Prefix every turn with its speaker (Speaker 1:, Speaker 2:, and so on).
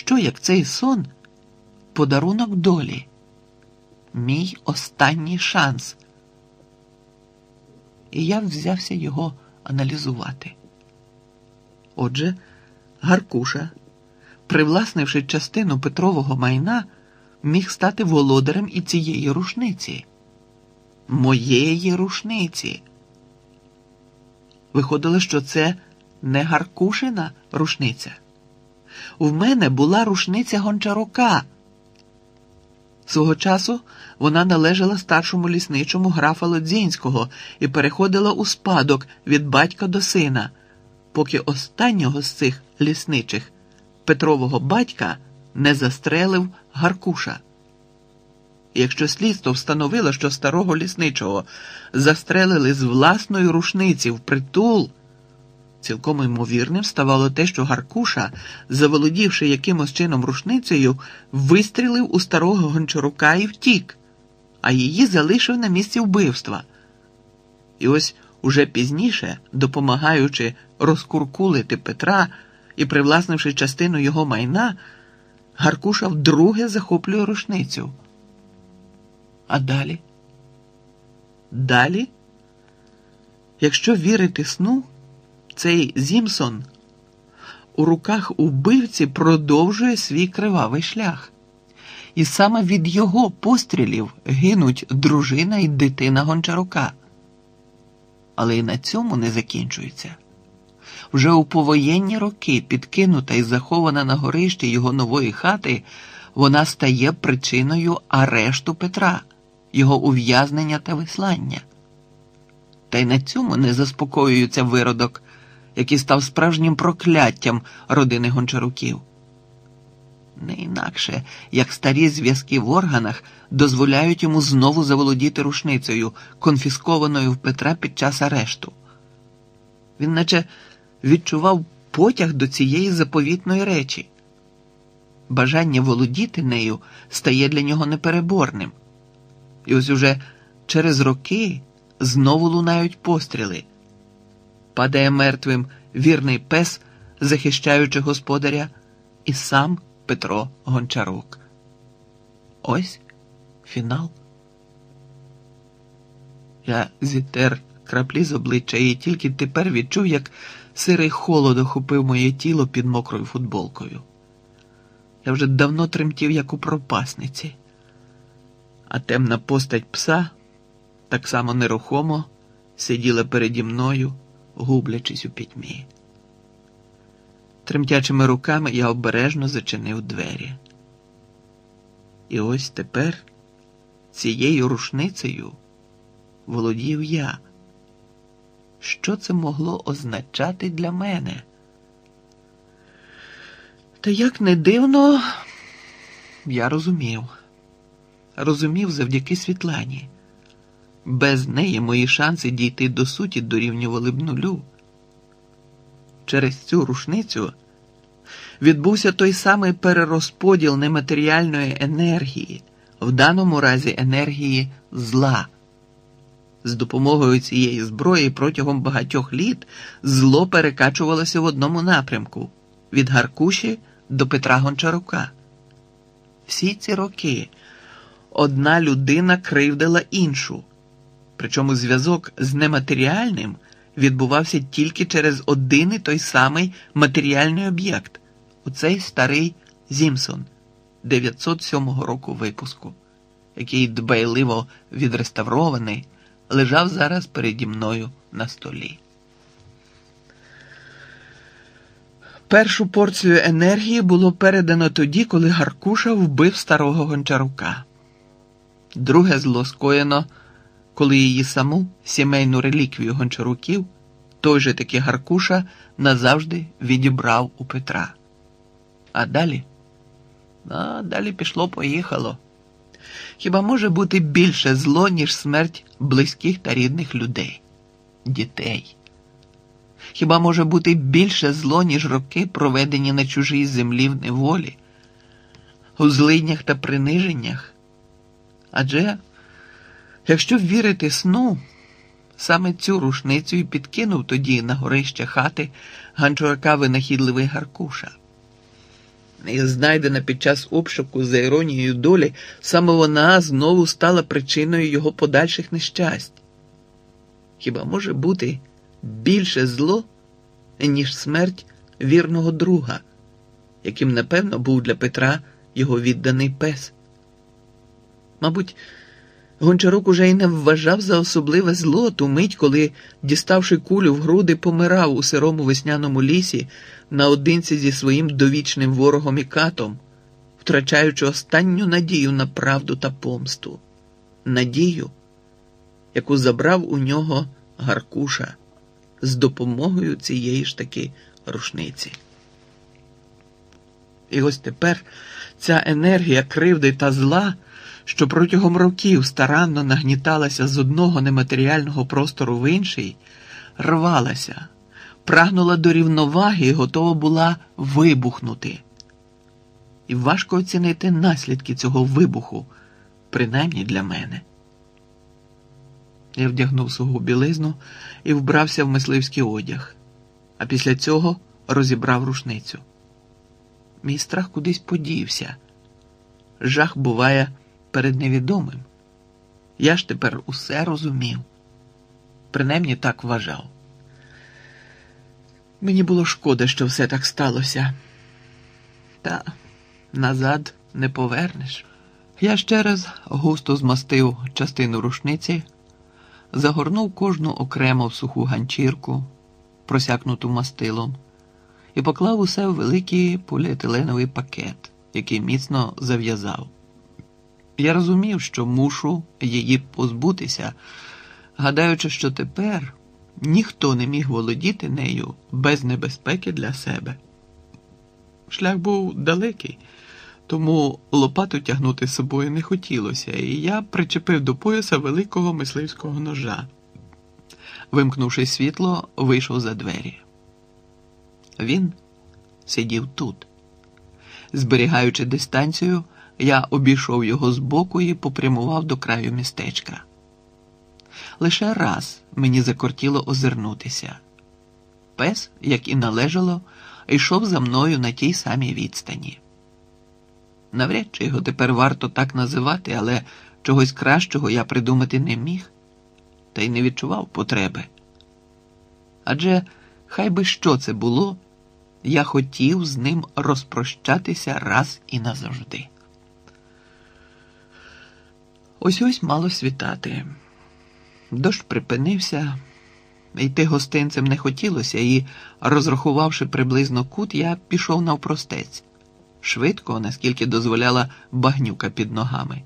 Speaker 1: що як цей сон подарунок долі, мій останній шанс. І я взявся його аналізувати. Отже, Гаркуша, привласнивши частину Петрового майна, міг стати володарем і цієї рушниці, моєї рушниці. Виходило, що це не Гаркушина рушниця. У мене була рушниця гончарука. Свого часу вона належала старшому лісничому графа Лодзінського і переходила у спадок від батька до сина, поки останнього з цих лісничих Петрового батька не застрелив Гаркуша. Якщо слідство встановило, що старого лісничого застрелили з власної рушниці в притул, цілком ймовірним ставало те, що Гаркуша, заволодівши якимось чином рушницею, вистрілив у старого гончарука і втік, а її залишив на місці вбивства. І ось уже пізніше, допомагаючи розкуркулити Петра і привласнивши частину його майна, Гаркуша вдруге захоплює рушницю. А далі? Далі? Якщо вірити сну, цей Зімсон у руках убивці продовжує свій кривавий шлях. І саме від його пострілів гинуть дружина і дитина гончарука. Але і на цьому не закінчується. Вже у повоєнні роки, підкинута і захована на горищі його нової хати, вона стає причиною арешту Петра, його ув'язнення та вислання. Та й на цьому не заспокоюється виродок, який став справжнім прокляттям родини гончаруків. Не інакше, як старі зв'язки в органах дозволяють йому знову заволодіти рушницею, конфіскованою в Петра під час арешту. Він наче відчував потяг до цієї заповітної речі. Бажання володіти нею стає для нього непереборним. І ось уже через роки знову лунають постріли. Падає мертвим вірний пес, захищаючи господаря, і сам Петро Гончарук. Ось фінал. Я зітер краплі з обличчя і тільки тепер відчув, як сирий холод охопив моє тіло під мокрою футболкою. Я вже давно тремтів, як у пропасниці, а темна постать пса так само нерухомо сиділа переді мною, гублячись у пітьмі. Тремтячими руками я обережно зачинив двері. І ось тепер цією рушницею володів я. Що це могло означати для мене? Та як не дивно, я розумів. Розумів завдяки Світлані. Без неї мої шанси дійти до суті дорівнювали б нулю. Через цю рушницю відбувся той самий перерозподіл нематеріальної енергії, в даному разі енергії зла. З допомогою цієї зброї протягом багатьох літ зло перекачувалося в одному напрямку від Гаркуші до Петра Гончарука. Всі ці роки одна людина кривдила іншу, причому зв'язок з нематеріальним відбувався тільки через один і той самий матеріальний об'єкт оцей старий Зімсон 907 року випуску, який дбайливо відреставрований, лежав зараз переді мною на столі. Першу порцію енергії було передано тоді, коли Гаркуша вбив старого гончарука. Друге зло скоєно, коли її саму сімейну реліквію гончаруків той же таки Гаркуша назавжди відібрав у Петра. А далі? А далі пішло, поїхало. Хіба може бути більше зло, ніж смерть близьких та рідних людей, дітей? Хіба може бути більше зло, ніж роки, проведені на чужій землі в неволі, у злиднях та приниженнях? Адже, якщо вірити сну, саме цю рушницю і підкинув тоді на горище хати ганчурака винахідливий Гаркуша. І знайдена під час обшуку за іронією долі, саме вона знову стала причиною його подальших нещасть. Хіба може бути більше зло, ніж смерть вірного друга, яким, напевно, був для Петра його відданий пес? Мабуть, Гончарук уже й не вважав за особливе зло ту мить, коли, діставши кулю в груди, помирав у сирому весняному лісі наодинці зі своїм довічним ворогом і катом, втрачаючи останню надію на правду та помсту, надію, яку забрав у нього Гаркуша з допомогою цієї ж таки рушниці. І ось тепер ця енергія кривди та зла що протягом років старанно нагніталася з одного нематеріального простору в інший, рвалася, прагнула до рівноваги і готова була вибухнути. І важко оцінити наслідки цього вибуху, принаймні для мене. Я вдягнув свого білизну і вбрався в мисливський одяг, а після цього розібрав рушницю. Мій страх кудись подівся. Жах буває перед невідомим. Я ж тепер усе розумів, принаймні так вважав. Мені було шкода, що все так сталося, та назад не повернеш. Я ще раз густо змастив частину рушниці, загорнув кожну окремо в суху ганчірку, просякнуту мастилом, і поклав усе в великий поліетиленовий пакет, який міцно зав'язав. Я розумів, що мушу її позбутися, гадаючи, що тепер ніхто не міг володіти нею без небезпеки для себе. Шлях був далекий, тому лопату тягнути з собою не хотілося, і я причепив до пояса великого мисливського ножа. Вимкнувши світло, вийшов за двері. Він сидів тут, зберігаючи дистанцію. Я обійшов його збоку і попрямував до краю містечка. Лише раз мені закортіло озирнутися. Пес, як і належало, йшов за мною на тій самій відстані. Навряд чи його тепер варто так називати, але чогось кращого я придумати не міг, та й не відчував потреби. Адже хай би що це було, я хотів з ним розпрощатися раз і назавжди. Ось ось мало світати. Дощ припинився, йти гостинцем не хотілося, і, розрахувавши приблизно кут, я пішов навпростець, швидко, наскільки дозволяла багнюка під ногами.